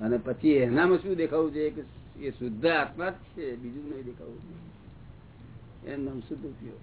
અને પછી એનામાં શું દેખાવું છે કે એ શુદ્ધ આત્મા જ છે, બીજું નહીં દેખાવું એમ નામ શુદ્ધ ઉપયોગ.